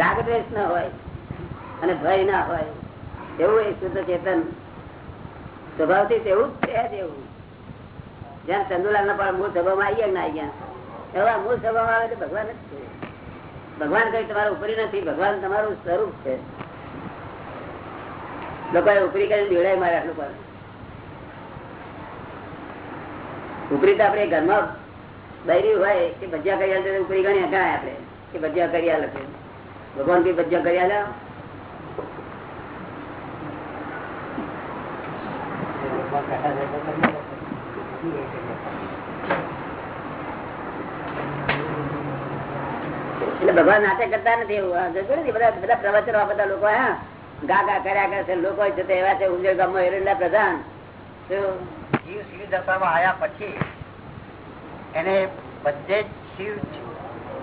રાગદ્વેષ ના હોય અને ભય ના હોય. એવું એ શુદ્ધ ચેતન સ્વભાવથી તેવું જ છે એવું. જ્યાં ચંદુલાલ ના પણ મૂળ સભામાં આવી ગયા ના આવી એવા મૂળ સભામાં આવે તો ભગવાન જ છે. ભગવાન કઈ તમારા ઉપરી નથી, ભગવાન તમારું સ્વરૂપ છે. લોકોએ ઉપરી કરીને બીવડાય મારે આટલું પણ. ઉપરી તો આપણે ઘરમાં બૈરી હોય કે ભજીયા કરી આલે ઉપરી ગણી હકાય આપણે, કે ભજીયા કરી આલે છે ભગવાન કઈ ભજીયા કરી આલ્યા એટલે ભગવાન નાટક કરતા નથી બધા બધા પ્રવચનો બધા લોકો, હા. ગા ગા કર્યા કરે છે. લોકો છે એવા છે. ઉંજર ગામમાં એરંડા પ્રધાન. શિવ શિવ દશામાં આવ્યા પછી એને બધે શિવ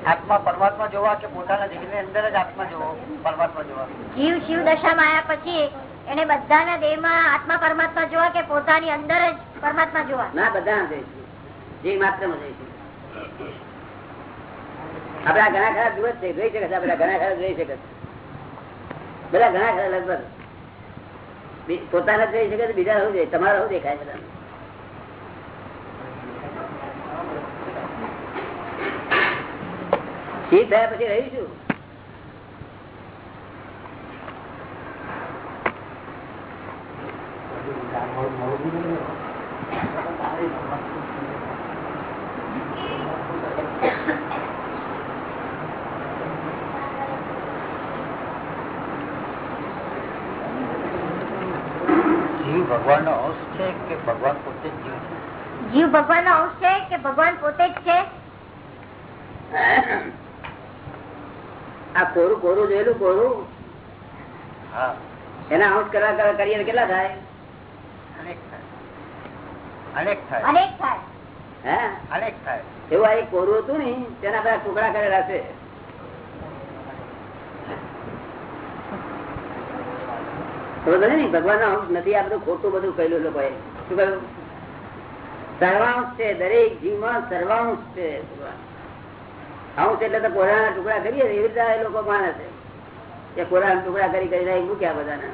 આત્મા પરમાત્મા જોવા કે પોતાના દેહની અંદર જ આત્મા જોવો પરમાત્મા જોવા? જીવ શિવ દશામાં આવ્યા પછી એને બધાના દેહમાં આત્મા પરમાત્મા જોવા કે પોતાની અંદર જ પરમાત્મા જોવા? ના બધા જઈશું જે માત્રમાં જઈશું આપડે ઘણા ખરા દિવસ છે જોઈ શકે આપડે ઘણા ખરા જોઈ શકે બધા ઘણા ખરા લગભગ. પોતાના જ જોઈ શકે બીજા શું જોઈએ તમારા શું દેખાય બધા? ઠીક થયા પછી રહીશું. જીવ ભગવાનનો અંશ છે કે ભગવાન પોતે જ જીવ છે? જીવ ભગવાન નો અંશ છે કે ભગવાન પોતે જ છે? આ કોરું કોરું જોયેલું કોરું? એના અંશ કરવા કરવા કરીએ કેટલા થાય? અનેક થાય. અનેક થાય. અનેક અનેક થાય. એવું આ એક કોરું હતું ને તેના બધા ટુકડા કરેલા છે. ખબર પડી ને? ભગવાન નો અંશ નથી આ બધું ખોટું બધું કહેલું લોકો શું કહ્યું? સર્વાંશ છે દરેક જીવમાં સર્વાંશ છે ભગવાન. અંશ એટલે તો કોરાના ટુકડા કરીએ એવી રીતે એ લોકો માને છે. કે કોરાના ટુકડા કરી કરીને મૂક્યા બધાને.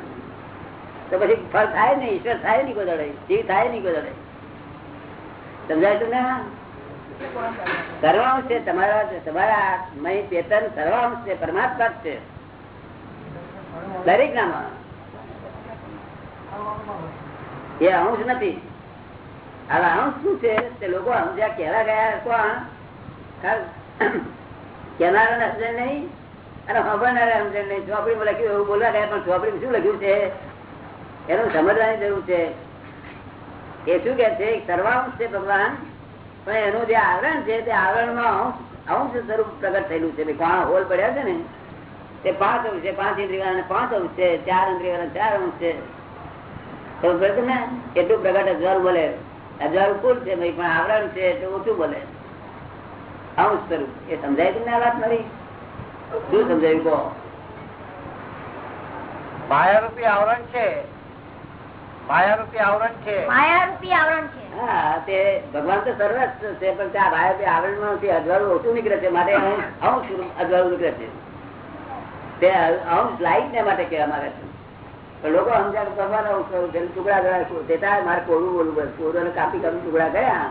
તો પછી ફળ થાય નહીં, ઈશ્વર થાય નહીં કોઈ જીવ થાય નહીં કોઈ સમજાય તું ને સર્વાંશ છે, તમારા તમારા મય ચેતન સર્વાંશ છે, પરમાત્મા છે. દરેક નામાં. એ અંશ નથી. હવે અંશ શું છે? તે લોકો અંશ કેવા ગયા, કોણ? કેનારા ને સમજણ નહીં? અને ખબરનારા સમજણ નહીં ચોપડીમાં લખ્યું, એવું પણ ચોપડીમાં શું લખ્યું છે? એનું સમજવાની જરૂર છે. એ શું કે છે? સર્વાંશ છે ભગવાન, પણ એનું જે આવરણ છે, તે આવરણમાં અંશ સ્વરૂપ પ્રગટ થયેલું છે. કોણ હોલ પડ્યા છે ને, તે પાંચ અંશ છે, પાંચ ઇન્દ્રિય પાંચ અંશ છે, ચાર ઇન્દ્રિય ચાર અંશ છે. એટલું પ્રગટ હજાર બોલે. હજાર કુલ છે, ભાઈ, પણ આવરણ છે એટલે ઓછું બોલે. અંશ સ્વરૂપ એ સમજાય તમને આ વાત મારી? શું સમજાયું કહો? માયારૂપી આવરણ છે. માયારૂપી આવરણ છે. માયા આવરણ છે. હા તે ભગવાન તો સર્વસ્વ છે પણ ત્યાં ભાઈ આવરણમાંથી અજવાળું ઓછું નીકળે છે. માટે અંશ અંશ અજવાળું નીકળે છે. તે અંશ લાઈટ ને માટે કહેવા માંગે છે. પણ લોકો સમજ્યા કે ભગવાન કરું ટુકડા ગયા મારે કોળું બોલવું પડે. કાપી કરું ટુકડા ગયા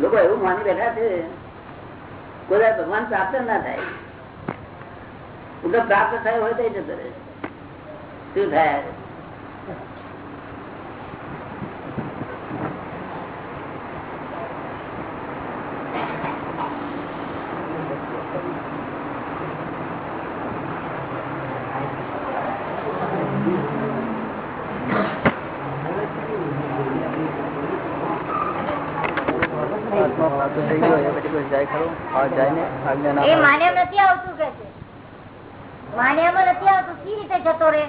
લોકો એવું માની બેઠા છે. કોઈ ભગવાન પ્રાપ્ત ના થાય. હું પ્રાપ્ત થયો હોય તો જતો રહે શું થાય? એ માન્યમ નથી આવતું કે છે. માન્યમાં નથી આવતું. કઈ રીતે જતો રે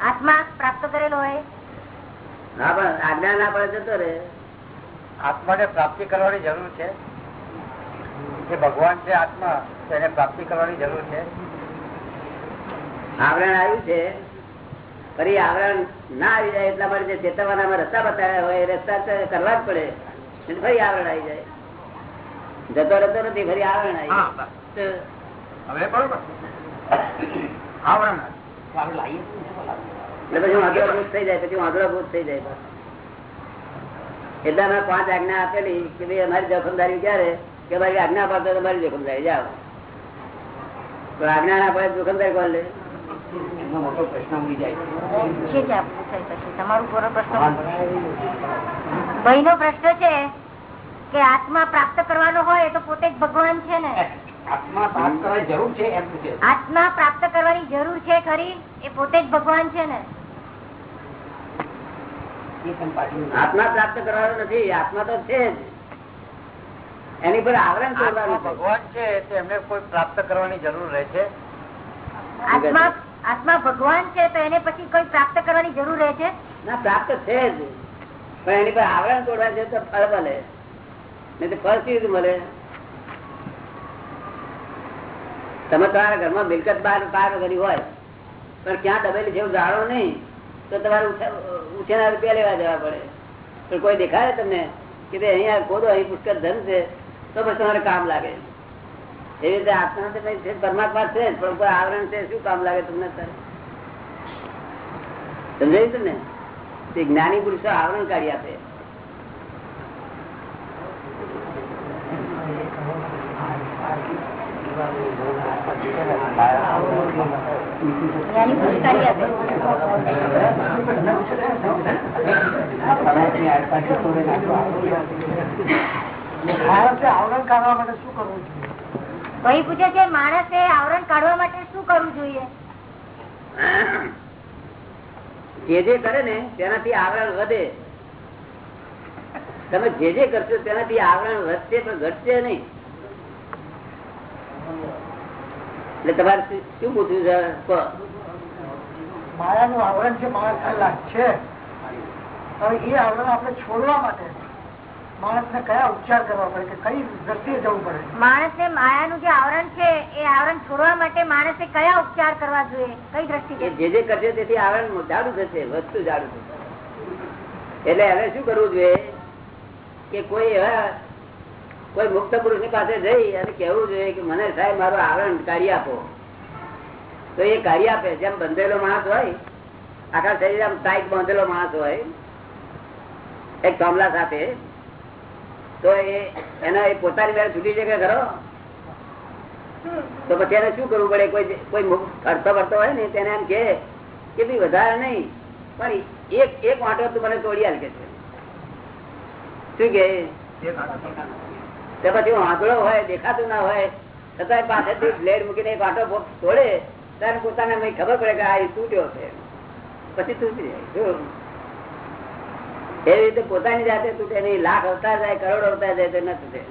આત્મા પ્રાપ્ત કરેલો હોય? હા પણ આજ્ઞા ના પડે જતો રે આત્માને પ્રાપ્તિ કરવાની જરૂર છે? જે ભગવાન છે આત્મા તો એને પ્રાપ્તિ કરવાની જરૂર છે? આવરણ આવ્યું છે. ફરી આવરણ ના આવી જાય એટલા માટે જે ચેતવવાના રસ્તા બતાવ્યા હોય રસ્તા કરવા જ પડે. એટલે ફરી આવરણ આવી જાય. જતો રહેતો નથી ફરી આવે આવી હવે બરોબર. આવરણ એટલે પછી વાંધો ભૂત થઈ જાય પછી વાંધો ભૂત થઈ જાય એટલે મેં પાંચ આજ્ઞા આપેલી કે ભાઈ અમારી જોખમદારી ક્યારે? કે ભાઈ આજ્ઞા પાડતો તમારી જોખમદારી જાઓ. તો આજ્ઞા ના પડે જોખમદારી કોણ લે? મોટો પ્રશ્ન ઉડી જાય. તમારું પૂરો ભાઈ નો પ્રશ્ન છે કે આત્મા પ્રાપ્ત કરવાનો હોય એ તો પોતે જ ભગવાન છે ને. આત્મા પ્રાપ્ત કરવાની જરૂર છે એમ આત્મા પ્રાપ્ત કરવાની જરૂર છે ખરી એ પોતે જ ભગવાન છે ને. આત્મા પ્રાપ્ત કરવાનો નથી આત્મા તો છે એની પર આવરણ કરવાનું ભગવાન છે તો એમને કોઈ પ્રાપ્ત કરવાની જરૂર રહે છે? આત્મા આત્મા ભગવાન છે તો એને પછી કોઈ પ્રાપ્ત કરવાની જરૂર રહે છે? ના પ્રાપ્ત છે જ. પણ એની પર આવરણ તોડવા છે તો ફળ મળે. નહીં તો તમે તમારા ઘરમાં મિલકત બાર પાર કરી હોય પણ ક્યાં દબેલી જેવું જાણો નહીં તો તમારે ઉછેના રૂપિયા લેવા જવા પડે. પણ કોઈ દેખાડે તમને કે ભાઈ અહીંયા ખોદો અહીં પુષ્કર ધન છે તો પછી તમારે કામ લાગે. એવી રીતે આત્મા તો છે, પરમાત્મા છે જ, પણ કોઈ આવરણ છે શું કામ લાગે તમને અત્યારે? સમજાયું તમને? તે જ્ઞાની પુરુષો આવરણ કાઢી આપે જ્ઞાની પુરુષ કરી આપે આવરણ કાઢવા માટે શું કરવું માણસે આવરણ કાઢવા માટે શું કરવું જોઈએ? જે જે કરે ને, તેનાથી આવરણ વધે. તમે જે જે કરશો, તેનાથી આવરણ વધશે પણ ઘટશે નહીં. એટલે તમારે શું- પૂછ્યું છે? માયાનું આવરણ છે માણસ છે એ આવરણ આપણે છોડવા માટે માણસને કયા ઉપચાર કરવા પડે કે કઈ દ્રષ્ટિએ જવું પડે? માણસને માયાનું જે આવરણ છે એ આવરણ છોડવા માટે માણસે કયા ઉપચાર કરવા જોઈએ? કઈ દ્રષ્ટિએ? જે જે કરશે તેથી આવરણ જાડું થશે વસ્તુ જાડું થશે. એટલે હવે શું કરવું જોઈએ? કે કોઈ એવા કોઈ મુક્ત પુરુષ પાસે જઈ અને કેવું જોઈએ કે મને સાહેબ, મારો આવરણ કાઢી આપો. તો એ કાઢી આપે. જેમ બંધેલો માણસ હોય, આખા શરીર ટાઈટ બાંધેલો માણસ હોય, એક કમલા સાથે, તો એના એ પોતાની મેળે છૂટી શકે ખરો? તો પછી એને શું કરવું પડે? કોઈ કોઈ ફરતો ફરતો હોય ને, તેને એમ કે ભાઈ, વધારે નહીં. પણ એક એક વાંટો તું મને તોડી આલ કે છે. શું કે તે પછી વાંધળો હોય, દેખાતું ના હોય, છતાંય પાછળથી બ્લેડ મૂકીને વાંટો તોડે, ત્યારે પોતાને ખબર પડે કે આ તૂટ્યો છે. પછી તૂટી જાય એવી રીતે પોતાની જાતે તૂટે નહીં લાખ અવતાર જાય, કરોડ અવતાર જાય, તો ન તૂટે.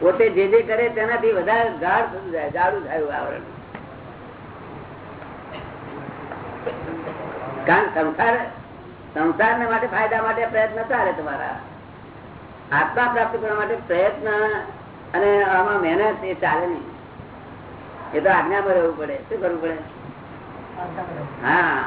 પોતે જે જે કરે તેનાથી વધારે થતું જાય, જાડું થયું આવરણ કારણ સંસાર સંસાર માટે ફાયદા માટે પ્રયત્ન ચાલે તમારા. આત્મા પ્રાપ્ત કરવા માટે પ્રયત્ન અને આમાં મહેનત એ ચાલે નહીં. એ તો આજ્ઞામાં રહેવું પડે. શું કરવું પડે? હા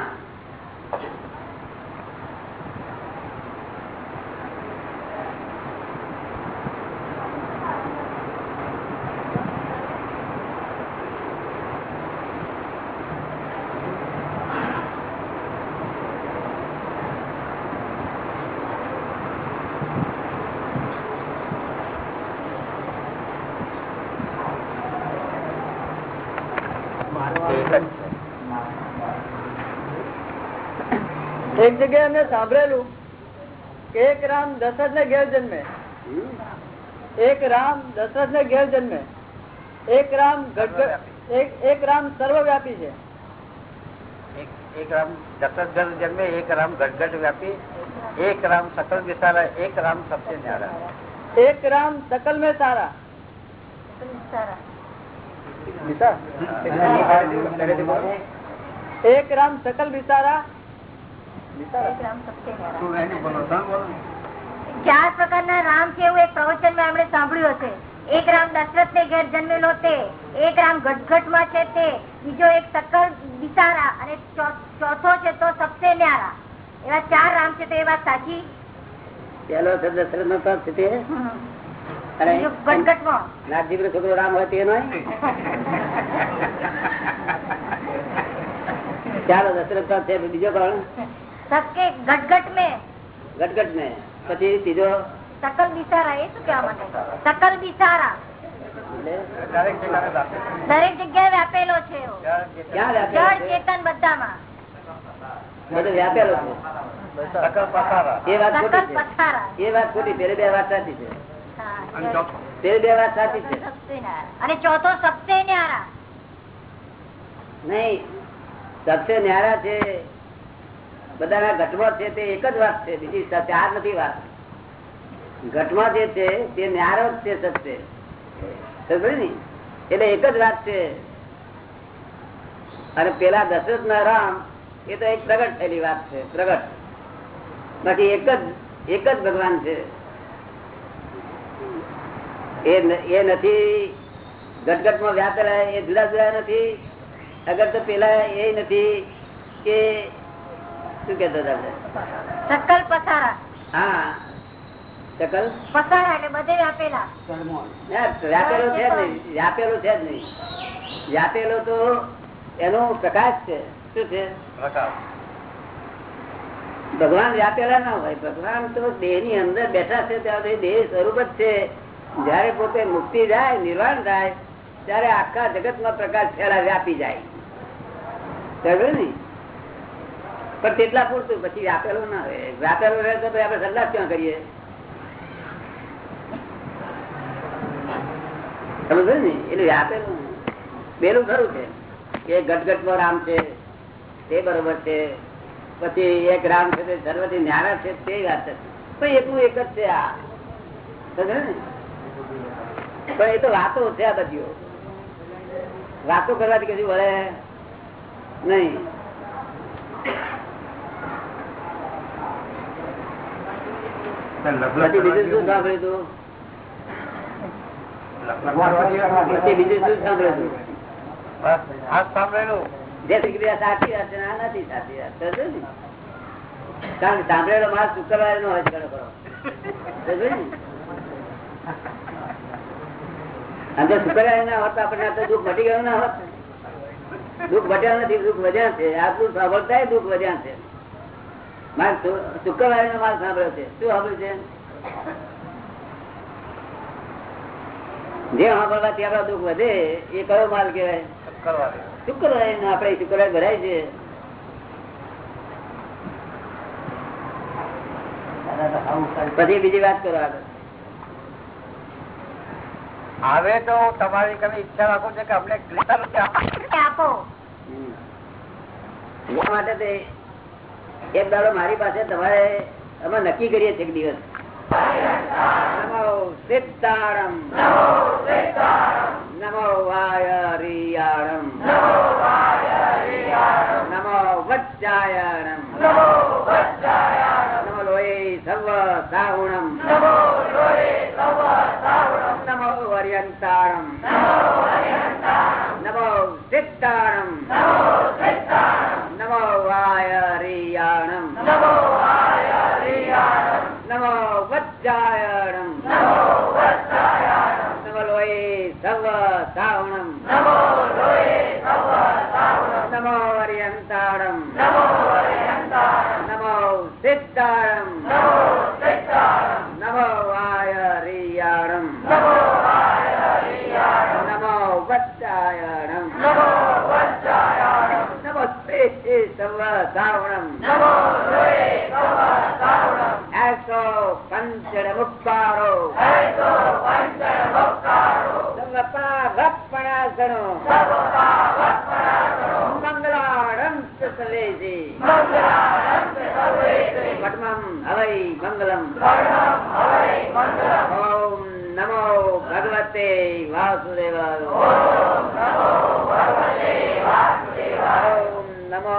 એક જગ્યાએ એમને સાંભળેલું કે એક રામ દશરથ ને ઘેર જન્મે એક રામ દશરથ ને ઘેર જન્મે એક રામ એક એક રામ સર્વવ્યાપી છે એક- એક રામ દશરથ જન્મે એક રામ ગટગટ વ્યાપી એક રામ સકલ વિસ્તારા એક રામ સત્ય ન્યારા એક રામ સકલ મે સારા સારા. એક રામ સકલ વિચારા એક રામ સત્ય નારાયણ. ચાર પ્રકારના રામ છે એવું એક પ્રવચનમાં એમણે સાંભળ્યું હશે. એક રામ દશરથ ને ઘેર જન્મેલો તે એક રામ ગટગટમાં છે તે બીજો એક સકલ બિસારા અને ચોથો છે તો સબસે ન્યારા. એવા ચાર રામ છે તો એ વાત સાચી? પેલો છે દશરથ નો છે તે. ગટગટમાં નાથજી નો છોકરો રામ હોય તે નો ચાલો દશરથ છે બીજો કોણ? સબકે ગટગટ में। ગટગટ ને પછી ત્રીજો સકલ બિચારા એ શું કહેવા માટે સકલ બિચારા દરેક જગ્યાએ વ્યાપેલો છે જળ ચેતન બધામાં। બધો વ્યાપેલો છે? એ વાત ખોટી છે. પથારા। એ વાત ખોટી પેલી બે વાત સાચી છે. ચોથો. પેલી બે વાત સાચી છે. ન્યારા. અને ચોથો સબસે ન્યારા નહીં સબસે ન્યારા છે બધાના ઘટમાં છે તે એક જ વાત છે, બીજી ચાર નથી વાત. ઘટમાં જે છે તે ન્યારો જ છે સત્ય. એટલે એક જ વાત છે. અને પેલા દશરથ ના એ તો એક પ્રગટ થયેલી વાત છે, પ્રગટ. બાકી એક જ એક જ ભગવાન છે. એ નથી નથી, ઘટઘટમાં વ્યાપેલા, એ જુદા જુદા નથી. અગર તો પેલા એ નથી કે શું કેતા હતા? સકલ પથારા હા. શકલ પથારા એટલે બધે વ્યાપેલા. વ્યાપેલો છે જ નહીં. વ્યાપેલો છે જ નહીં. વ્યાપેલો તો એનો પ્રકાશ છે. શું છે? ભગવાન વ્યાપેલા ના હોય. ભગવાન તો દેહની અંદર બેઠા છે ત્યાં સુધી દેહ સ્વરૂપ જ છે. જયારે પોતે મુક્તિ જાય નિર્વાણ થાય ત્યારે આખા જગતમાં પ્રકાશ ફેલા વ્યાપી જાય. ને? પણ તેટલા પૂરતું, પછી વ્યાપેલો ના રહે. વ્યાપેલો રહે તો આપણે સંદાસ ક્યાં કરીએ? સમજ ને? એટલે વ્યાપેલું પેલું ખરું છે. કે ગટગટમાં રામ છે, તે બરોબર છે. પછી એક રામ છે, તે સર્વથી ન્યારા છે, તે વાત પણ એકનું એક જ છે આ. સમજ ને? પણ એ તો વાતો છે આ બધીઓ વાતો કરવાથી કશું વળે નહીં. બીજું શું સાંભળ્યું તું બીજું શું સાંભળ્યું તું સાંભળેલું જે દીકરી સાચી વાત છે આ નથી સાચી વાત. કારણ કે સાંભળેલો માલ શુક્રવારે નો હોય ઘણો ખરો. અને શુક્રવારે ના? હોત આપણને આ તો દુઃખ મટી ગયું ના હોત. દુઃખ ઘટ્યા નથી દુઃખ વધ્યા છે. આટલું સાંભળતા દુઃખ વધ્યા છે. મારે શુક્રવારે નો માલ સાંભળ્યો છે. શું સાંભળ્યું છે? જે સાંભળવાથી આપડા દુઃખ વધે એ કયો માલ કેવાય શુક્રવારે. શુક્રવારે ને શુક્રવારે ભરાય છે. પછી બીજી વાત કરો આગળ. હવે તો તમારી કઈ ઈચ્છા રાખું છે કે અમને. માટે એક દાડો મારી પાસે તમારે અમે નક્કી કરીએ છીએ દિવસ. નમો સિદ્ધાણમ નમો વચ્ચાયણમ નમો લોહી સર્વ સાહુણમ નમો વર્યંતાણમ નમો સિદ્ધાણમ નમો વાયરિયાણમ નમો વચ્ચાયણમ નમો લોહી સર્વ સાહુણમ નમો વર્યંતાણમ નમો સિદ્ધાણમ નમો વાયરિયાણમ નમો વચ્ચાયણમ નમસ્તે સર્વ સાવણમ એસો પંચડ મુક્કારો સર્વપાગપણાસણો મંગલાણમ સલેજી પદ્મમ હવૈ મંગલમ ઓમ નમો ભગવતે વાસુદેવાય ઓમ નમો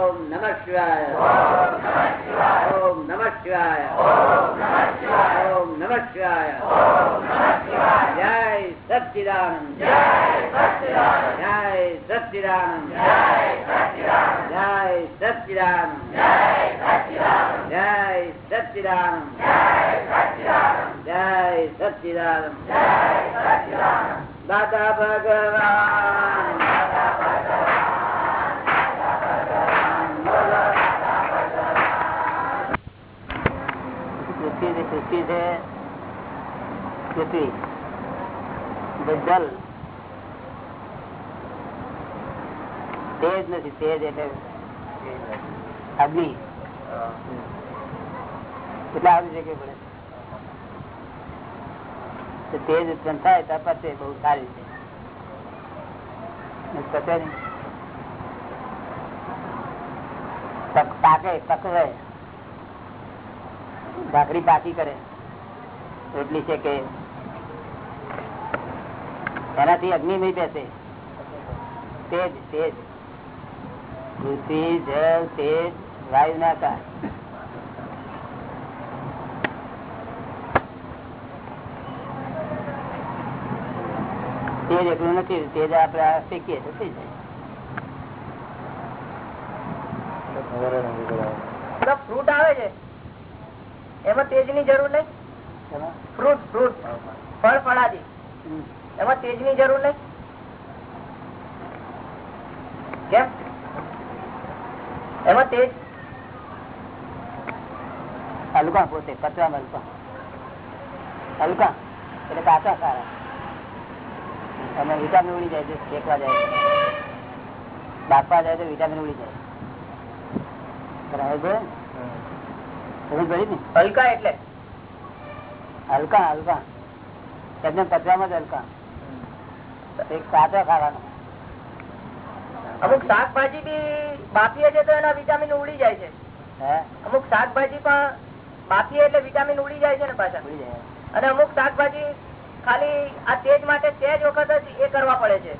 ઓમ નમ શિવાય ઓમ નમ શિવાય ઓમ નમ શિવાય જય સચ્ચિદાનંદ જય સચ્ચિદાનંદ જય સચ્ચિદાનંદ જય સચ્ચિદાનંદ જય સચ્ચિદાનંદ દાદા ભગવાન. પૃથ્વી જે પૃથ્વી છે પૃથ્વી જે જલ તેજ નથી તેજ એટલે અગ્નિ કેટલા આવી જગ્યાએ પડે તો તેજ ઉત્પન્ન થાય, તો પતે બહુ સારી છે પતે નહીં. પક- પાકે પકવે ભાખરી પાકી કરે. એટલી છે કે એનાથી અગ્નિ નહીં બેસે. તેજ તેજ. પૃથ્વી જળ તેજ વાયુ ના તેજ એટલું નથી તેજ આપડે આ શીખીએ તો થઈ જાય. ફ્રૂટ આવે છે. એમાં તેજની જરૂર નહીં? Fruit fruit. ફળ ફળાદી. એમાં તેજની જરૂર નહીં? કેમ? એમાં તેજ? હલકા પોતે કચરા હલકા હલકા એટલે કાચા સારા. તમે વિટામિન ઉડી જાય છે શેકવા જાય બાપવા જાય તો વિટામિન ઉડી જાય. બરાબર હલકા એટલે. હલકા હલકા. એમને જ હલકા. એક કાચા ખાવાનો. અમુક શાકભાજી બી બાફીએ છે તો એના વિટામિન ઉડી જાય છે. હે? અમુક શાકભાજી પણ બાફીએ એટલે વિટામિન ઉડી જાય છે ને પાછા. અને અમુક શાકભાજી ખાલી આ તેજ માટે તેજ વખત જ એ કરવા પડે છે.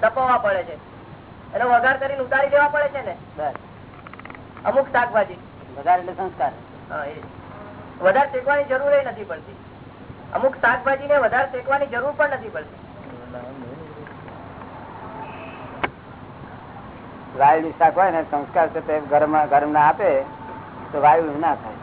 તપાવવા પડે છે. એનો વઘાર કરીને ઉતારી દેવા પડે છે ને? બસ. અમુક શાકભાજી. વધારે એટલે સંસ્કાર. વધારે શેકવાની જરૂર નથી પડતી. અમુક શાકભાજી ને વધારે શેકવાની જરૂર પણ નથી પડતી. વાયુ ની શાક હોય ને સંસ્કાર છે તે ગરમ ગરમ ના આપે તો વાયુ ના થાય.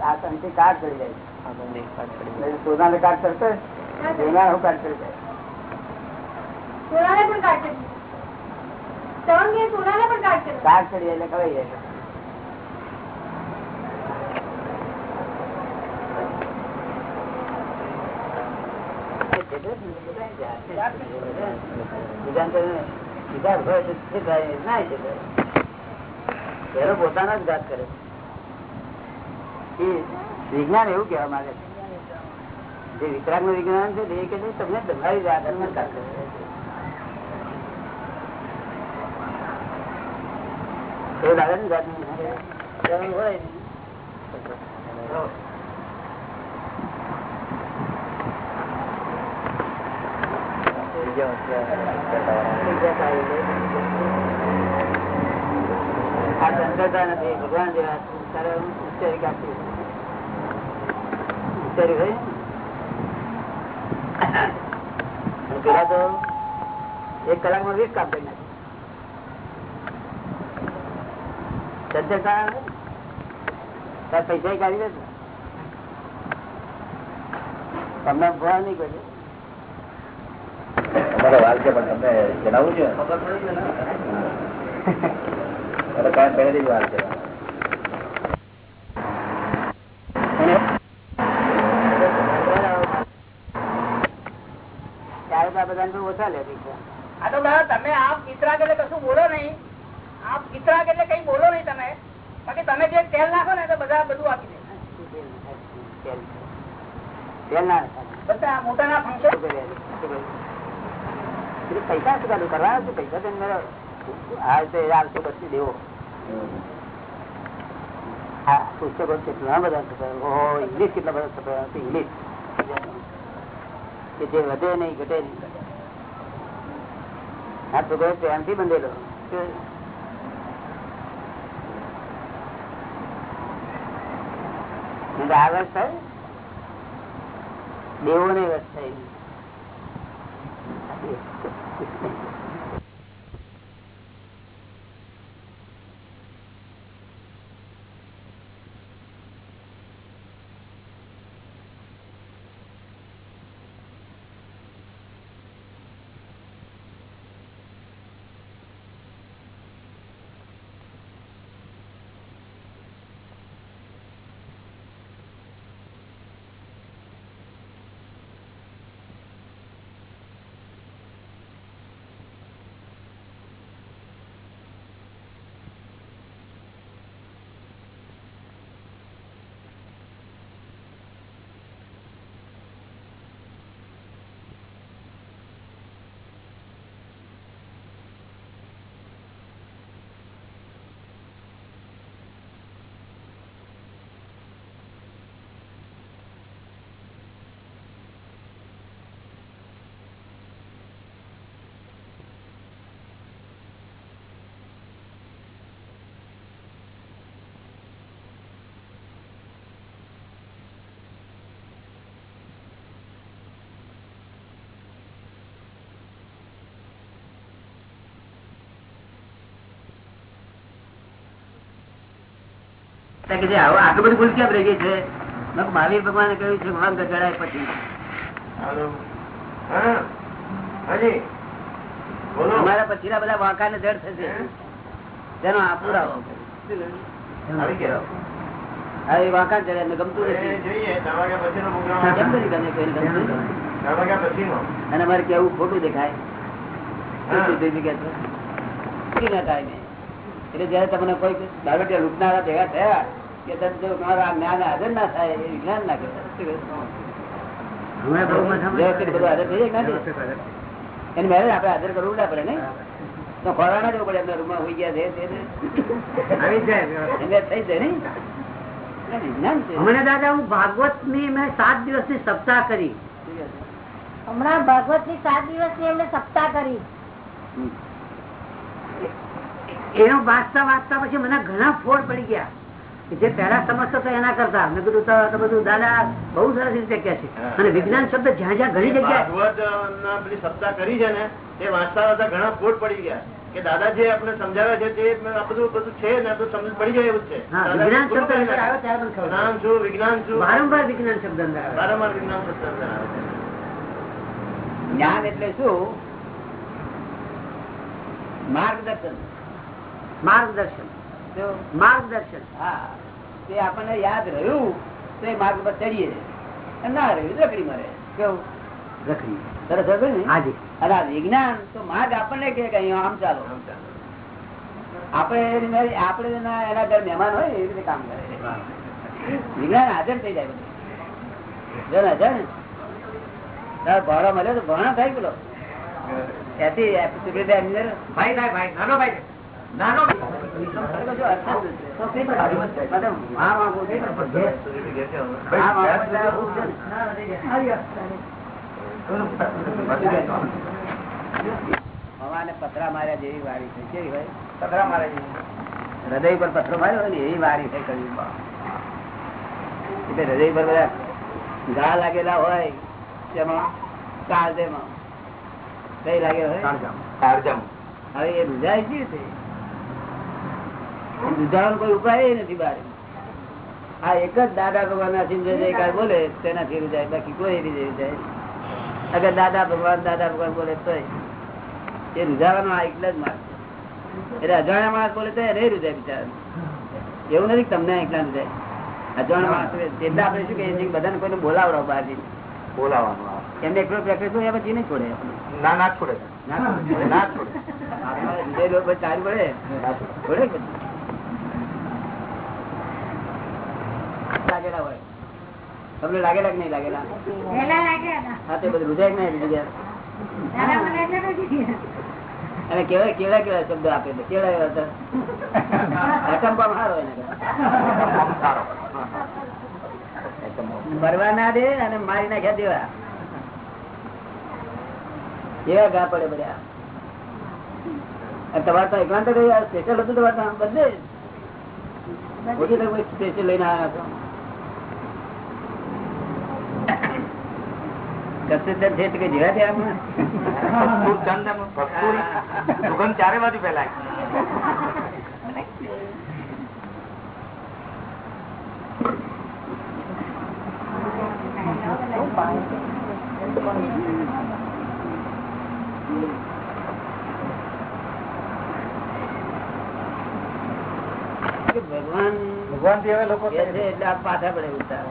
આ તંત્રી કાઢ ચડી જાય છે. સોનાને કાટ ચડતો સોના હું કાટ સોનાને પણ સોનાને પણ કાટ એટલે ખવાઈ જાય પોતાના જ ઘાત કરે એ વિજ્ઞાન એવું કેવા માંગે છે. જે વિતરાગનું વિજ્ઞાન છે એ કે તમને તમારી જાત એવું લાગે ને જાત હોય આ ચંદ્રતા નથી. ભગવાન જેવા ઉચ્ચારી કાપી ઉચ્ચારી હોય? પેલા તો એક કલાકમાં વીસ કાપ કરી નાખે. ચંદ્રતા તાર પૈસા કાઢી દે તમને ભવા નહીં કરે તમારો વાલ છે પણ તમને જણાવવું છે? પહેલેથી જ વાલ છે. આ તો દાદા તમે આપ ચિત્રાગ એટલે કશું બોલો નહીં. આપ ચિત્રાગ એટલે કઈ બોલો નહીં તમે. બાકી તમે જે તેલ નાખો ને તો બધા બધું આપી દે. તેલ તેલ ના બધા મોટાના ફંક્શન પૈસા શું કાઢું? કરવાના છે પૈસા તો મેળો હા તો આવશે પછી દેવો. હા પુસ્તકો કેટલા બધા છપાયા. ઇંગ્લિશ કેટલા બધા છપાયા ઇંગ્લિશ કે જે વધે નહીં ઘટે નહીં. આ છોકરો પ્રેમથી બંધેલો. આ વર્ષ થાય? દેવો ને વર્ષ થાય. કે જે આવો આટલું બધું ભૂલ કેમ રહી ગઈ છે? મહાવીર ભગવાને કહ્યું છે ભગવાન ગગડાય પછી. અમારા પછી ના બધા વાંકા ને જડ થશે તેનો આ પુરાવો. હા એ વાંકા જડે એમને ગમતું નથી? અને અમારે કેવું ખોટું દેખાય? ના ટાઈમે એટલે જયારે તમને કોઈ દારૂડિયા લૂંટનારા ભેગા થયા કે તમે જ્ઞાન હાજર ના થાય એ વિજ્ઞાન ના કહેવાય. શું કહે? વ્યવસ્થિત બધું હાજર થઈ જાય કે ના થાય? એની મેરેજ આપડે હાજર કરવું ના પડે ને તો ખોરાક જવું પડે એમના રૂમમાં હોઈ ગયા છે થઈ જાય ને હમણાં દાદા હું ભાગવતની મેં સાત દિવસની સપ્તાહ કરી? હમણાં ભાગવતની સાત દિવસની એમને સપ્તાહ કરી. એનો વાંચતા વાંચતા પછી મને ઘણા ફોડ પડી ગયા જે પેલા સમજતો હતો એના કરતા. મેં કીધું તો બધું દાદા બહુ સરસ રીતે કે છે. અને વિજ્ઞાન શબ્દ જ્યાં જ્યાં ઘણી જગ્યાએ પેલી સપ્તાહ કરી છે ને એ વાંચતા વાંચતા ઘણા ફોડ પડી ગયા. કે દાદા જે આપણે સમજાવે છે તે બધું બધું છે ને બધું સમજ પડી જાય એવું છે. વિજ્ઞાન શબ્દ અંદર નાખે. ત્યારે મને ખબર નામ શું વિજ્ઞાન શું? વારંવાર વિજ્ઞાન શબ્દ અંદર આવે. વારંવાર વિજ્ઞાન શબ્દ અંદર આવે જ્ઞાન એટલે શું? માર્ગદર્શન. માર્ગદર્શન. માર્ગદર્શન. હા. તે આપણને યાદ રહ્યું તો એ માર્ગ પર ચડીએ ના રહ્યું રખડી મરે. કેવું? રખડી. સરસ હતું ને? હાજી અને આ વિજ્ઞાન તો માર્ગ આપણને કે કે આમ ચાલો. આપણે એની- આપણે એના ઘર મહેમાન હોય એવી રીતે કામ કરે. વિજ્ઞાન હાજર થઈ જાય બધું. જો ને હાજર? ને તારો ભાડો મળ્યો તો ભણા થાય પેલો. ત્યાંથી ભાઈ થાય ભાઈ નાનો ભાઈ નાનો છે. છે. છે છે માર્યા જેવી વારી છે કેવી છે હૃદય પર પથરો માર્યો ને એવી વારી છે કવિમાં એટલે હૃદય પર બધા ઘા લાગેલા હોય તેમાં કાળજેમાં કઈ લાગેલા હોય? કાળજામ. હવે એ રૂજાય કેવી રીતે કોઈ ઉપાય નથી બારે આ એક જ દાદા ભગવાન ના સિંહ જયકાર બોલે તેનાથી રૂજાય બાકી કોઈ રીતે જાય અગર દાદા ભગવાન દાદા ભગવાન બોલે તો એ રૂઝાવાનો આ એકલા જ માર્ગ એટલે અજાણ્યા માણસ બોલે તો નહીં રૂજાય બિચારા એવું નથી તમને એકલા રૂજાય અજાણ્યા માણસ. એટલે આપણે શું કહીએ બધાને કોઈને બોલાવડો બહારથી બોલાવવાનો. એમને એકલો પ્રેક્ટિસ હોય પછી નહીં છોડે ના ના છોડે ના છોડે. ના છોડે ચાલુ પડે. છોડે પછી? લાગેલા હોય. તમને લાગેલા કે નહીં લાગેલા. હા તે બધું રુજાય નહીં નથી. અને કેવા કેવા કેવા શબ્દ આપે છે? કેવા એવા હતા? એને સારો. મરવા ના દે અને મારી નાખ્યા દેવા. એવા ગા પડે બધા? તમારે તો એકાંત સ્પેશિયલ હતું તમારે બધે સ્પેશિયલ લઈને આવ્યા છો કસ્તુરચંદ છે તો જેવા છે આપણે કસ્તુર ચંદ એમ કસ્તુરી. સુગંધ ચારે બાજુ ફેલાય કે ભગવાન ભગવાનથી હવે લોકો એટલે આ પાછા પડે ઉતાર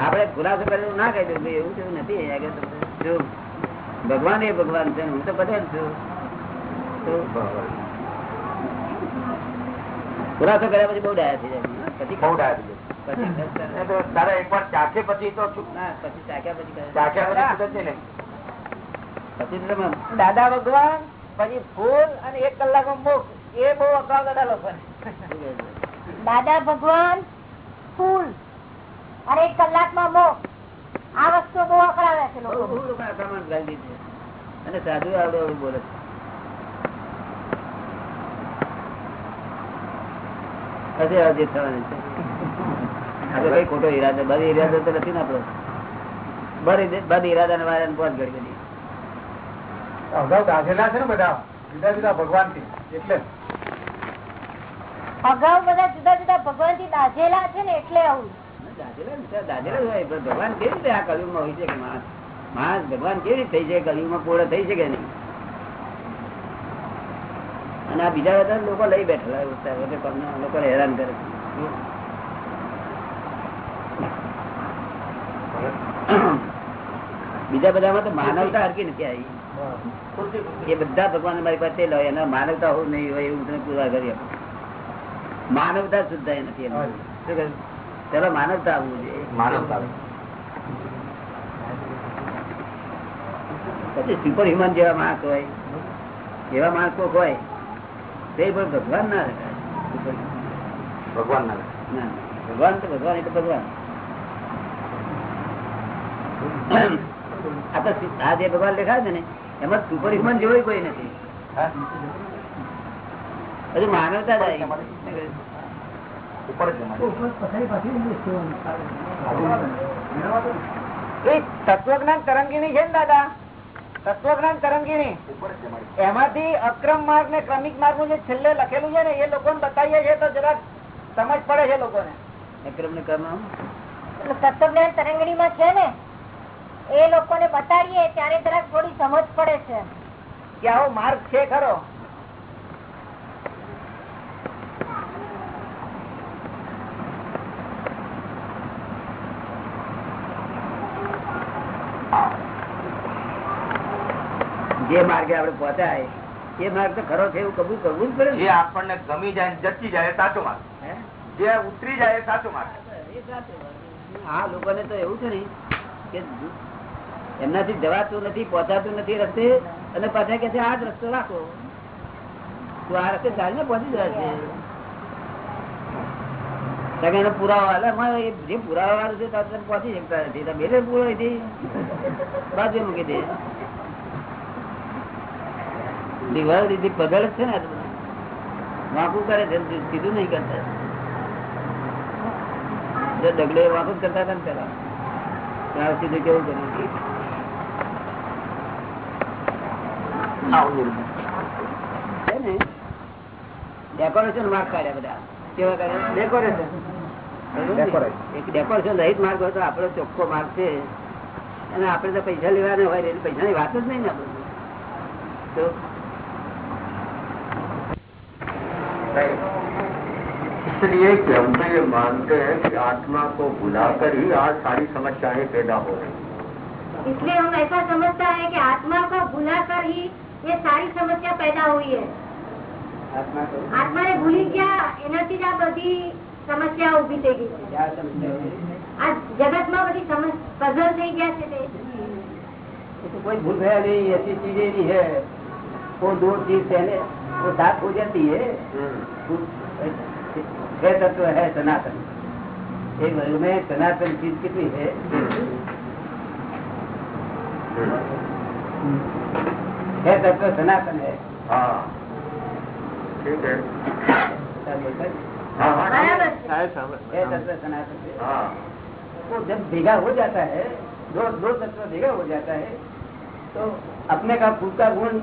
આપડે ખુલાસો કરેલું ના કહી દઉં એવું તેવું નથી જો ભગવાન એ ભગવાન છે હું તો બધા છું. ખુલાસો કર્યા પછી બહુ ડાયા થઈ જાય. પછી બહુ ડાયા થઈ દાદા ભગવાન પછી ફૂલ અને એક કલાક મુખ. એ બહુ અગાઉ લોકો. દાદા ભગવાન ફૂલ. અને એક કલાકમાં મો. આ વસ્તુ બહુ અકળાવે છે લોકો અને સાધુ આવડે એવું બોલે છે. હશે થવાની છે. કઈ ખોટો ઈરાદો બધી ઈરાદો તો નથી ને આપડો બધી બધી ઈરાદા ને વાળા પહોંચ ગઈ બધી. અગાઉ દાખેલા છે ને બધા જુદા જુદા ભગવાનથી એટલે. અગાઉ બધા જુદા જુદા ભગવાનથી દાઝેલા છે ને એટલે આવું. ભગવાન કેવી રીતે આ કલયુગમાં હોય છે કે માણસ ભગવાન કેવી રીતે થઈ જાય કલયુગમાં પૂર્ણ થઈ શકે નહીં? અને આ બીજા બધા લોકો લઈ બેઠેલા લોકોને હેરાન કરે બીજા બધામાં તો માનવતા હરકી નથી આવી. એ બધા ભગવાન મારી પાસે લો, એના માનવતા હોવું નહીં હોય એવું તમે પૂરા કરી માનવતા શુદ્ધ નથી એમાં. શું પેલા માનવતા આવવું જોઈએ. માનવતા પછી સુપર હ્યુમન જેવા માણસ હોય એવા માણસો હોય તે પણ ભગવાન ના ભગવાન ના ભગવાન તો ભગવાન એટલે ભગવાન. આ જે ભગવાન દેખાય છે ને એમાં સુપર હ્યુમન જેવો કોઈ નથી. હજુ માનવતા જ આવી. ઉપર એ તત્વજ્ઞાન તરંગીની છે ને દાદા? તત્વજ્ઞાન તરંગીણી જમાડે. એમાંથી અક્રમ માર્ગ ને ક્રમિક માર્ગનું જે છેલ્લે લખેલું છે ને એ લોકોને બતાવીએ છીએ તો જરાક સમજ પડે છે લોકોને. અક્રમ ને કર્મ તત્વજ્ઞાન તરંગણીમાં છે ને એ લોકો ને બતાવીએ ત્યારે જરાક થોડી સમજ પડે છે. કે આવો માર્ગ છે ખરો. જે માર્ગે આપણે પહોંચાય એ માર્ગ તો ખરો છે એવું કબૂલ કરવું જ પડે જે આપણને ગમી જાય જચી જાય સાચો માર્ગ. જે ઉતરી જાય સાચો માર્ગ. આ લોકોને તો એવું છે કે એમનાથી જવાતું નથી પહોંચાતું નથી રસ્તે અને પાછા કે છે આ જ રસ્તો રાખો. તું આ રસ્તે ચાલીને પહોંચી જાય છે. એનો પુરાવો જે પુરાવા વાળું છે પહોંચી શકતા નથી. પૂરો બાજુ મૂકી દે. દીવાલ દીધી પગડ જ છે ને વાંકું કરે છે સીધું નહીં કરતા. જો ડગલે વાંકું કરતા હતા ને પેલા. ત્યાં સીધું કેવું કર્યું? છે ને? ડેકોરેશન માર્ક કાઢ્યા બધા. કેવા કાઢ્યા ડેકોરેશન એક ડેકોરેશન રહિત માર્ગ હોય તો આપડો ચોખ્ખો માર્ગ છે. અને આપણે તો પૈસા લેવાના હોય એટલે પૈસાની વાત જ નહીં ને આપણે. इसलिए कि हम तो ये मानते हैं कि आत्मा को भुलाकर ही आज सारी समस्याएं पैदा हो रही हैं। इसलिए हम ऐसा समझता है कि आत्मा को भुलाकर ही ये सारी समस्या पैदा हुई है આત્મા તો આત્માને ભૂલી ગયા એનાથી જ આ બધી સમસ્યા ઉભી થઈ ગઈ છે ક્યાં સમજે છે? આ જગતમાં બધી સમસ્યા પઝલ થઈ ગયા છે તે ये तो कोई भूल गया नहीं ऐसी चीजें नहीं है वो दो चीज पहले वो साथ हो जाती है छह तत्व है सनातन। एक वर्ग में सनातन चीज़ कितनी है? हम्म। छह तत्व सनातन है। हाँ। जब भेगा हो जाता है दो दो तत्व भेगा हो जाता है तो अपने का पूरा गुण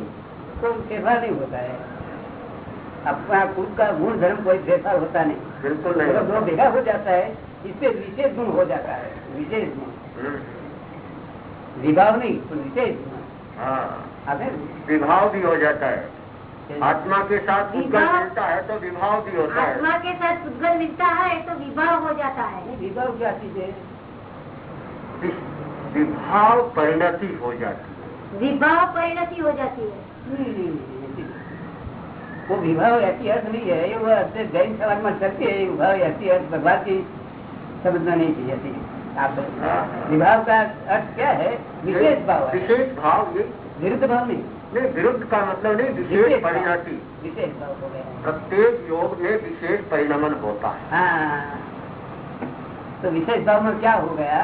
तो को कैसा नहीं होता है। अपना खुद का गुण धर्म कोई फेरफार होता नहीं। बिल्कुल नहीं। दो भेगा हो जाता है इससे विशेष गुण हो जाता है विशेष गुण। हम्म, विभाव नहीं तो विशेष गुण। हाँ। विभाव भी हो जाता है। आत्मा के साथ विभाव- मिलता है तो विभाव भी होता है। आत्मा के साथ उद्गल मिलता है तो विभाव हो जाता है। विभाव क्या चीज़ है? विभाव परिणति हो जाती है। विभाव परिणति हो जाती है। वो विभाव ऐसी अर्थ नहीं है ये वो अर्थ जैन समाज में चलती है ये विभाव ऐसी अर्थ भगवान की समझना नहीं चाहिए थी आप हाँ। विभाव का अर्थ क्या है विशेष भाव है विशेष भाव ये विरुद्ध भाव नहीं नहीं विरुद्ध का मतलब नहीं विशेष विशेष भाव। परिणति विशेष भाव हो गया प्रत्येक योग में विशेष परिणमन होता है हाँ तो विशेष भाव में क्या हो गया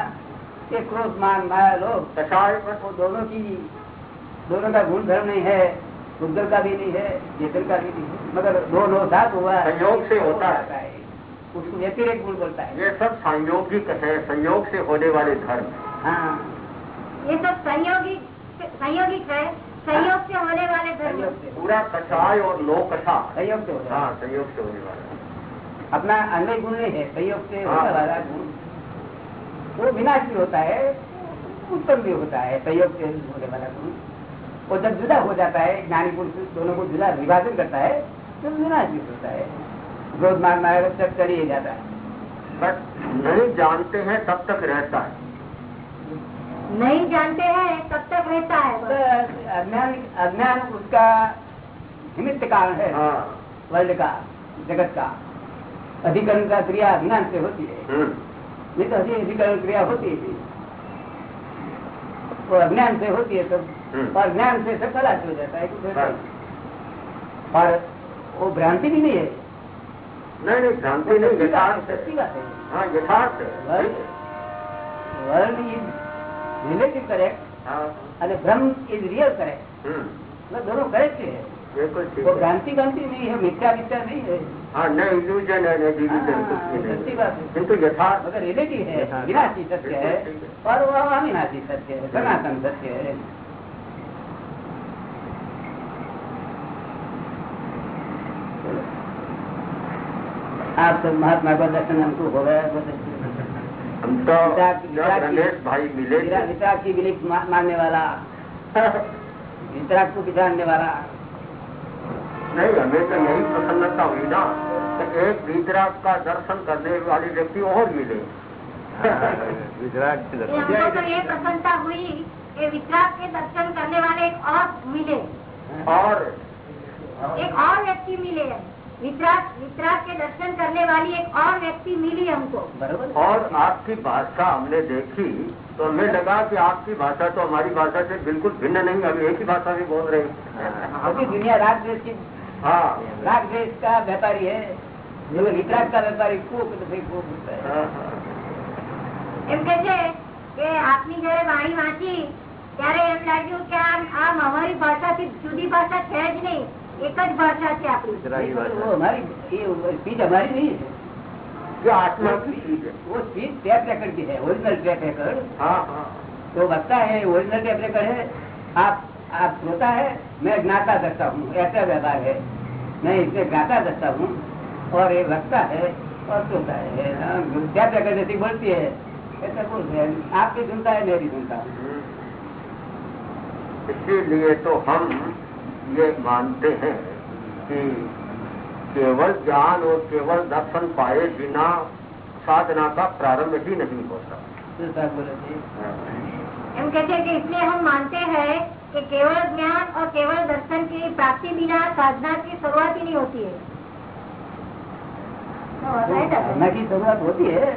कि क्रोध मान माया लोग कषाय वो दोनों की दोनों का गुण धर्म नहीं है उद्गल का भी नहीं है चेतन का भी नहीं है मगर दोनों साथ हुआ है। संयोग से होता है। है। उसको व्यतिरेक गुण बोलता है। ये सब संयोगिक है संयोग से होने वाले धर्म। हाँ। ये सब संयोगिक संयोगिक है संयोग से होने वाले धर्म। पूरा कषाय और लो कषा संयोग से होता हाँ है संयोग से होने वाला। अपना अन्य गुण नहीं है संयोग से हाँ। होने वाला गुण। वो विनाश भी होता है उत्पन्न भी होता है संयोग से होने वाला गुण। वो जब जुदा हो जाता है ज्ञानी पुरुष दोनों को जुदा विभाजन करता है तो विनाश भी होता है क्रोध मान माया सब चली ही जाता है बट नहीं जानते हैं तब तक रहता है नहीं जानते हैं तब तक रहता है तो बस। अज्ञान अज्ञान उसका निमित्त कारण है हाँ वर्ल्ड का जगत का अधिकरण का क्रिया अज्ञान से होती है हम्म, नहीं तो अभी अधिकरण क्रिया होती है वो अज्ञान से होती है तो हम्म। और ज्ञान से सब खलास हो जाता है कुछ होता बस। नहीं। और वो भ्रांति भी नहीं है नहीं नहीं भ्रांति नहीं सच्ची बात है, यथार्थ सच्ची है बात है हाँ यथार्थ है world world is relative correct हाँ અને ભ્રમ ઇઝ રિયલ કરેક્ટ हम्म, मतलब दोनों करेक्ट है बिल्कुल ठीक वो है भ्रांति भ्रांति नहीं है मिथ्या मिथ्या नहीं है हाँ न इल्यूजन है न डिल्यूजन हाँ, कुछ भी सच्ची नहीं बात है। किंतु यथार्थ मगर रिलेटिव है यथार्थ। विनाशी सत्य है बिल्कुल ठीक है। और वो अविनाशी सत्य है सनातन सत्य है आप तो महात्मा का दर्शन हमको हो गया हम तो भाई मिले वितराग की विलिप मारने वाला वितराग को बिगाड़ने वाला नहीं हमें तो यही प्रसन्नता हुई ना कि एक वितराग का दर्शन करने वाली व्यक्ति और मिले वितराग तो ये प्रसन्नता हुई कि वितराग के दर्शन करने वाले एक और मिले और एक और व्यक्ति मिले वितराग वितराग के दर्शन करने वाली एक और व्यक्ति मिली हमको बरोबर और आपकी भाषा हमने देखी तो हमें लगा कि आपकी भाषा तो हमारी भाषा से बिल्कुल भिन्न नहीं हम एक ही भाषा में बोल रहे हैं अभी दुनिया राग द्वेष की हाँ राग द्वेष का व्यापारी है जो वितराग का व्यापारी कोक तो भाई कोक होता है हाँ, हाँ। એમ કે છે કે આપની જયારે વાણી વાંચી ત્યારે એમ લાગ્યું કે આમ આમ અમારી ભાષાથી જુદી ભાષા છે જ નહીં એક જ ભાષા છે આપણી ગુજરાતી वो ભાષા हमारी ये स्पीच हमारी नहीं है ये आत्मा की चीज है वो स्पीच टैप रेकर्ड की है ओरिजिनल टैप रेकर्ड हाँ हाँ तो वक्ता है ओरिजिनल टैप रेकर्ड है आप आप श्रोता है मैं ज्ञाता दसता हूँ ऐसा व्यवहार है मैं इसमें ज्ञाता दसता हूँ और ये वक्ता है और श्रोता है हाँ, टैप रेकर्ड जैसी बोलती है ऐसा बोलते हैं आप भी सुनता है मैं भी सुनता हूँ इसीलिए तो हम ये मानते हैं कि केवल ज्ञान और केवल दर्शन पाए बिना साधना का प्रारंभ ही नहीं होता। हम कहते हैं कि इसलिए हम मानते हैं कि केवल ज्ञान और केवल दर्शन की प्राप्ति बिना साधना की शुरुआत ही नहीं होती है। हाँ, साधना की शुरुआत होती है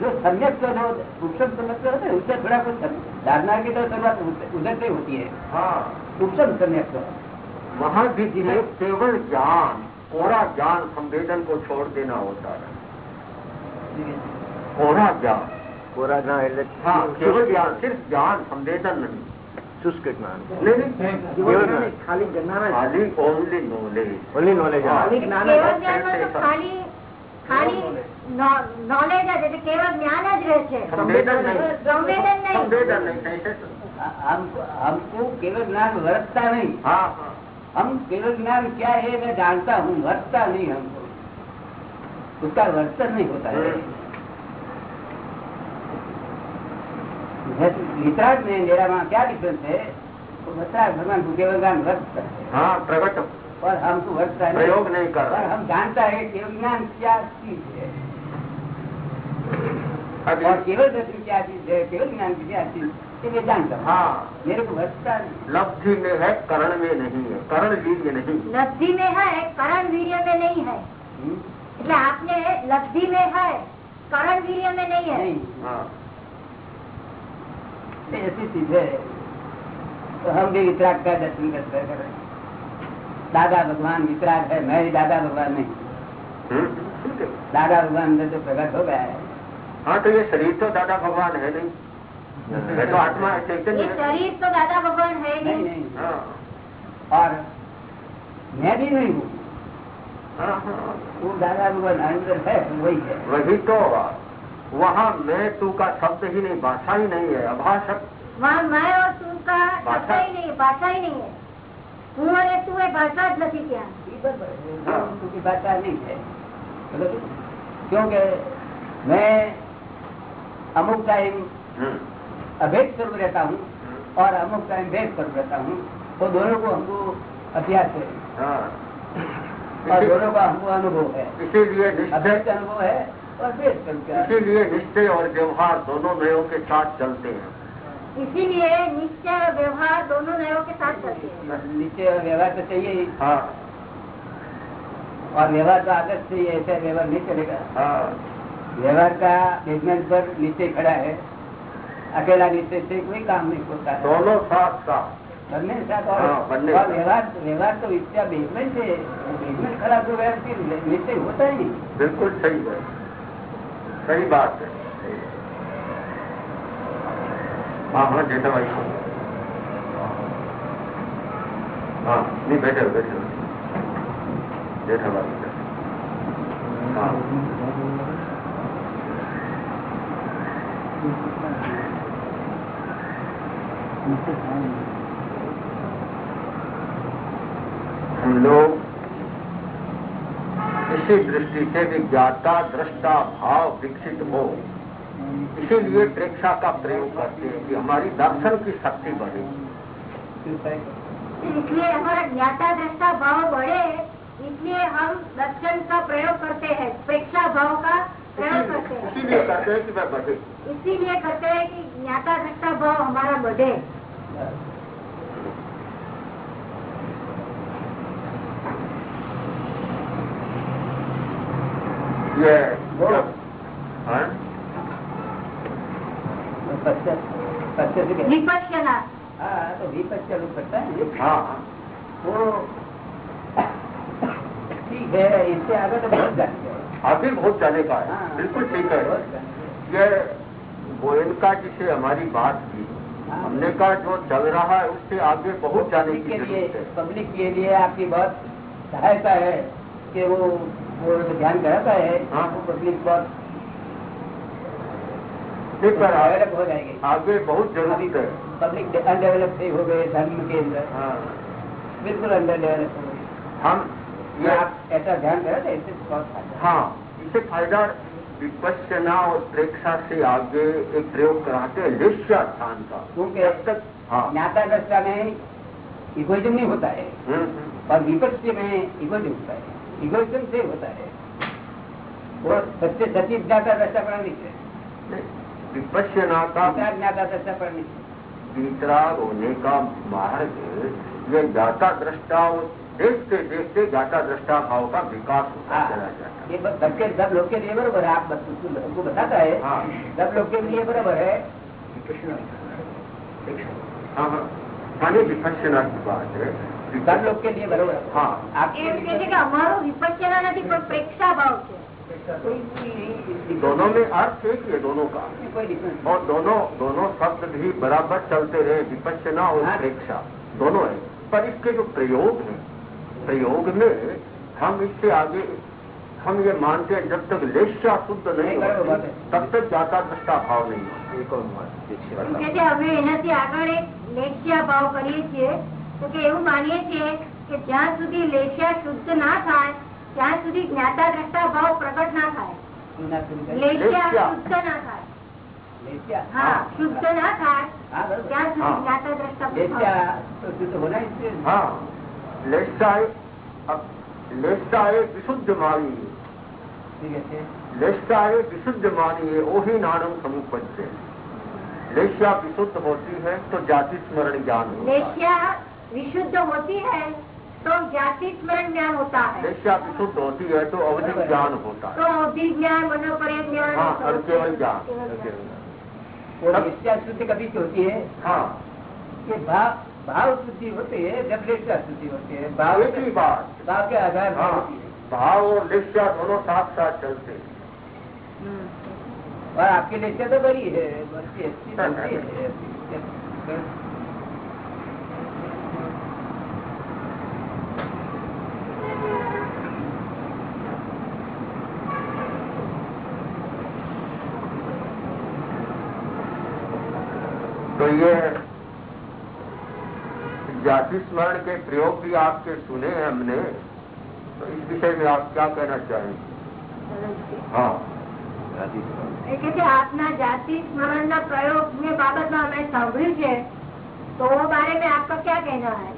जो सम्यक जो मतलब है उससे थोड़ा कुछ साधना की तो शुरुआत उधर से होती है। हाँ। उपसम सम्यक तो वहाँ भी जिन्हें केवल ज्ञान कोरा ज्ञान संवेदन को छोड़ देना होता है कोरा ज्ञान કોરા જ્ઞાન એટલે हाँ केवल ज्ञान सिर्फ ज्ञान संवेदन नहीं શુષ્ક જ્ઞાન नहीं नहीं केवल ज्ञान खाली जन्ना खाली ओनली नॉलेज ઓનલી નોલેજ हाँ। કેવળ જ્ઞાનમાં તો ખાલી ખાલી નોલેજ જ એટલે કેવળ જ્ઞાન જ રહે છે संवेदन नहीं સંવેદન નહીં संवेदन नहीं कैसे हमको हमको केवल ज्ञान वर्तता नहीं हाँ हाँ हम केवल ज्ञान क्या है मैं जानता हूँ वर्तता नहीं हमको उसका वर्तन नहीं होता है वितराग में मेरा वहाँ क्या डिफरेंस है तो वितराग भगवान को केवल ज्ञान वर्तता है हाँ प्रकट और हमको वर्तता है प्रयोग नहीं कर और रहे हम जानता है केवल ज्ञान क्या चीज है लब्धि में है करण में नहीं है करण वीर्य नहीं લબ્ધિ में है करण वीर्य में नहीं है हम्म? એટલે આપને લબ્ધિ में है करण वीर्य में नहीं है नहीं हाँ ये ऐसी चीज है तो हम भी वितराग का दर्शन करते करें दादा भगवान वितराग है मैं ही दादा भगवान नहीं हम्म, ठीक है दादा भगवान अंदर जो प्रकट हो गया है हाँ तो ये शरीर तो दादा भगवान है नहीं ये तो आत्मा है चैतन्य ये है शरीर तो दादा भगवान है ही नहीं नहीं नहीं हाँ और मैं भी नहीं हूँ हाँ हाँ वो दादा भगवान अंदर है वही है वही तो वहाँ मैं तू का शब्द ही नहीं भाषा ही नहीं है अभाषक वहाँ मैं और तू का शब्द भाषा। ही नहीं भाषा ही नहीं है હું અને તું એ ભાષા જ નથી ત્યાં उनकी भाषा नहीं है मतलब क्योंकि मैं अमुक टाइम हम्म, अभेद स्वरूप रहता हूँ और अमुक टाइम भेद स्वरूप रहता हूँ तो दोनों को हमको अभ्यास है। हाँ। और दोनों का हमको अनुभव है। इसीलिए निश्चय अभेद का अनुभव है और भेद इसीलिए निश्चय और व्यवहार दोनों नयों के साथ चलते हैं। इसीलिए निश्चय और व्यवहार दोनों नयों के साथ चलते हैं। निश्चय और व्यवहार तो चाहिए ही। हाँ। और व्यवहार तो आदत से ही ऐसा व्यवहार नहीं चलेगा। हाँ। व्यवहार का बेसमेंट पर नीचे खड़ा है अकेला नीचे से कोई काम नहीं होता है दोनों साथ साथ बनने के साथ और, हाँ, बनने और के साथ। व्यवहार व्यवहार तो इसका बेसमेंट है बेसमेंट खराब हो गया फिर नीचे होता ही नहीं बिल्कुल सही है सही बात है हाँ हाँ जेठा भाई हाँ नहीं बैठे हो बैठे हो जेठा भाई हाँ हम लोग इसी दृष्टि से विज्ञाता दृष्टा भाव विकसित हो इसीलिए प्रेक्षा का प्रयोग करते हैं कि हमारी दर्शन की शक्ति बढ़े। इसलिए हमारा ज्ञाता दृष्टा भाव बढ़े इसलिए हम दर्शन का प्रयोग करते हैं प्रेक्षा भाव का प्रयोग करते हैं। इसीलिए करते हैं कि वह बढ़े। इसीलिए करते हैं कि ज्ञाता दृष्टा भाव हमारा बढ़े। हाँ? हाँ तो है हाँ हाँ ठीक है इससे आगे तो बहुत है आगे बहुत जाने का है हाँ। बिल्कुल ठीक है है। ये गोयनका जी से हमारी बात की हाँ। हमने कहा जो चल रहा है उससे आगे बहुत जाने पब्लिक की के लिए जरूरत है पब्लिक के लिए आपकी बहुत सहायता है कि वो वो ध्यान कराता है हाँ। वो पब्लिक बहुत नहीं पर आगे, डेवलप हो जाएगी आगे बहुत जरूरी है पब्लिक अनडेवलप से हो गए धर्म के अंदर हाँ। बिल्कुल अंडर डेवलप हो गई हम ये ये आप ऐसा ध्यान करें तो इससे बहुत फायदा है। हाँ इससे फायदा विपस्सना और प्रेक्षा से आगे एक प्रयोग कराते हैं निश्चय स्थान का। क्योंकि अब तक हाँ। ज्ञाता दृष्टा में इगोजन नहीं होता है। हम्म, हम्म। और विपक्ष में इगोजम होता है। इगोजन से होता है। और सबसे सती ज्ञाता दृष्टा पर है। विपस्सना का ज्ञाता दृष्टा पर वितराग होने का मार्ग ये ज्ञाता दृष्टा और देखते देखते ज्ञाता दृष्टा भाव का विकास होता हाँ। चला जाता है ये बस सबके सब लोग के लिए बराबर है आप बत- हमको बताता है हाँ। सब लोग के लिए बराबर है हाँ हाँ खाली विपश्यना की बात है सब लोग के लिए बराबर है हाँ आपके એમ કે છે लिए કે અમારો વિપશ્યના નથી પણ પ્રેક્ષા ભાવ છે दोनों में अर्थ एक ही है दोनों का कोई डिफरेंस और दोनों दोनों शब्द भी बराबर चलते रहे विपश्यना और हाँ। प्रेक्षा दोनों है पर इसके जो प्रयोग है प्रयोग में हम इससे आगे हम ये मानते हैं जब तक लेश्या शुद्ध नहीं नहीं, बराबर बात होती है। तब तक जाता दृष्टा भाव नहीं होता એમ કે છે અમે એનાથી આગળ એક લેસ્યા ભાવ કરીએ છીએ તો કે એવું માનીએ છીએ કે જ્યાં સુધી લેસ્યા શુદ્ધ ના થાય ત્યાં સુધી જ્ઞાતા દ્રષ્ટા ભાવ પ્રગટ ના થાય सुनना शुरू करें લેસ્યા લેસ્યા. શુદ્ધ ના થાય लेस्या હા શુદ્ધ ના થાય हाँ बराबर ત્યાં સુધી हाँ। જ્ઞાતા દ્રષ્ટા लेस्या तो होना ही चाहिए हाँ लेश्या अब लेश्या विशुद्ध मानिए। ठीक है लेश्या विशुद्ध मानिए ओही नानम समुपज्य लेश्या विशुद्ध होती है तो जाति स्मरण ज्ञान होता है। लेस्या विशुद्ध होती है तो जाति स्मरण ज्ञान होता है। लेश्या विशुद्ध होती है तो अवधि ज्ञान होता है। तो अवधि ज्ञान मनोपर्य ज्ञान। हाँ और केवल ज्ञान। केवल ज्ञान। वो शुद्धि कभी होती है? हाँ। भाव भाव शुद्धि होती है जब लेस्या शुद्धि होती है भाव बात। भाव के आधार पर हाँ होती है। भाव और लेश्या दोनों साथ साथ चलते हैं। और आपकी लेस्या तो बड़ी है बड़ी अच्छी है तो ये जाति स्मरण के प्रयोग भी आपके सुने हैं हमने तो इस विषय में आप क्या कहना चाहेंगे हाँ એ કે છે આપના જાતિ સ્મરણ प्रयोग ने बाबत में हमें સાંભળ્યું છે तो वो बारे में आपका क्या कहना है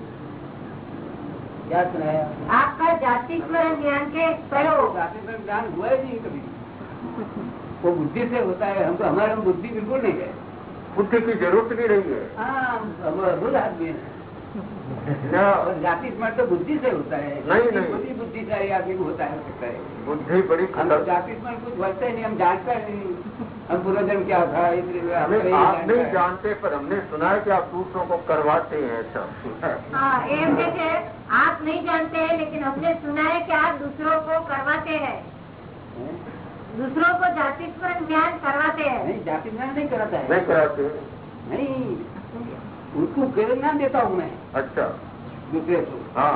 क्या सुनाया आपका जाति स्मरण ज्ञान के प्रयोग जाति में ज्ञान हुआ ही नहीं कभी वो बुद्धि से होता है हमको हमारे में बुद्धि बिल्कुल नहीं है बुद्धि की जरूरत भी नहीं है हाँ हम अद्भुत आदमी है ना, और जाति स्मरण तो बुद्धि से होता है। नहीं, नहीं। बुद्धि बुद्धिशाली आदमी को होता है सकता है। बुद्धि बड़ी जाति स्मरण कुछ बोलते ही नहीं हम जानते नहीं। हम पूर्वजन्म क्या था इसलिए हमें आप नहीं जानते पर हमने सुना है कि आप दूसरों को करवाते हैं सब हाँ एम के आप नहीं जानते हैं लेकिन हमने सुना है कि आप दूसरों को करवाते हैं। दूसरों को जाति स्मरण ज्ञान करवाते हैं। नहीं जाति स्मरण नहीं कराता है। नहीं कराते। नहीं। उनको केवल ज्ञान देता हूँ मैं अच्छा दूसरे को हाँ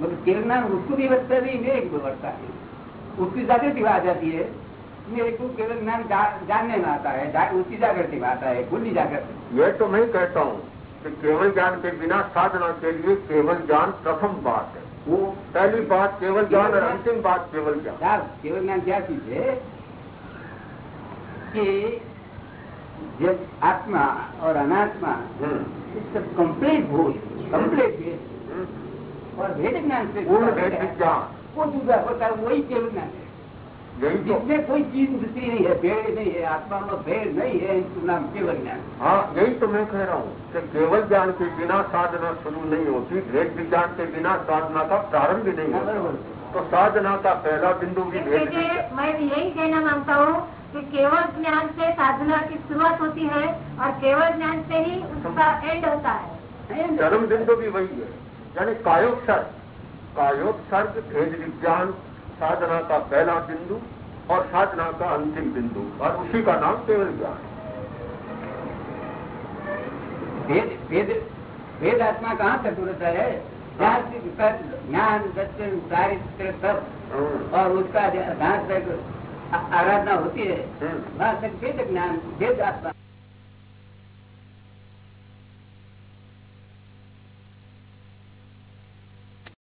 मतलब केवल ज्ञान उसको भी बचता नहीं मेरे को बढ़ता है उसकी जागृति में आ जाती है मेरे को केवल ज्ञान जा, जानने में आता है जा, उसकी जागृति में आता है खुली जागृति ये तो मैं कहता हूँ कि केवल ज्ञान के बिना साधना के लिए केवल ज्ञान प्रथम बात है वो पहली बात केवल ज्ञान और अंतिम बात केवल ज्ञान क्या केवल ज्ञान क्या चीज है कि जब आत्मा और अनात्मा हम्म, ये सब कंप्लीट भूल कंप्लीट भेद हम्म। और भेद ज्ञान से पूर्ण भेद विज्ञान वो दूसरा होता है वही केवल ज्ञान है यही तो जिसमें कोई चीज दूसरी नहीं है भेद नहीं है आत्मा में भेद नहीं है इसका नाम केवल ज्ञान हाँ यही तो मैं कह रहा हूँ कि केवल ज्ञान के बिना साधना शुरू नहीं होती भेद विज्ञान के बिना साधना का प्रारंभ ही नहीं हाँ, होता बरोबर तो साधना का पहला बिंदु भी एम भेद के विज्ञान छै, मैं यही कहना मांगता हूँ कि केवल ज्ञान से साधना की शुरुआत होती है और केवल ज्ञान से ही उसका एंड होता है। चरम बिंदु भी वही है। यानी कायोत्सर्ग कायोत्सर्ग भेद विज्ञान साधना का पहला बिंदु और साधना का अंतिम बिंदु। और उसी का नाम केवल ज्ञान भेद भेद भेद आत्मा कहाँ तक होता है? ज्ञान दर्शन चारित्र सब। हम्म, और उसका तक आ- आराधना होती है हम्म। वहाँ तक भेद ज्ञान भेद आत्मा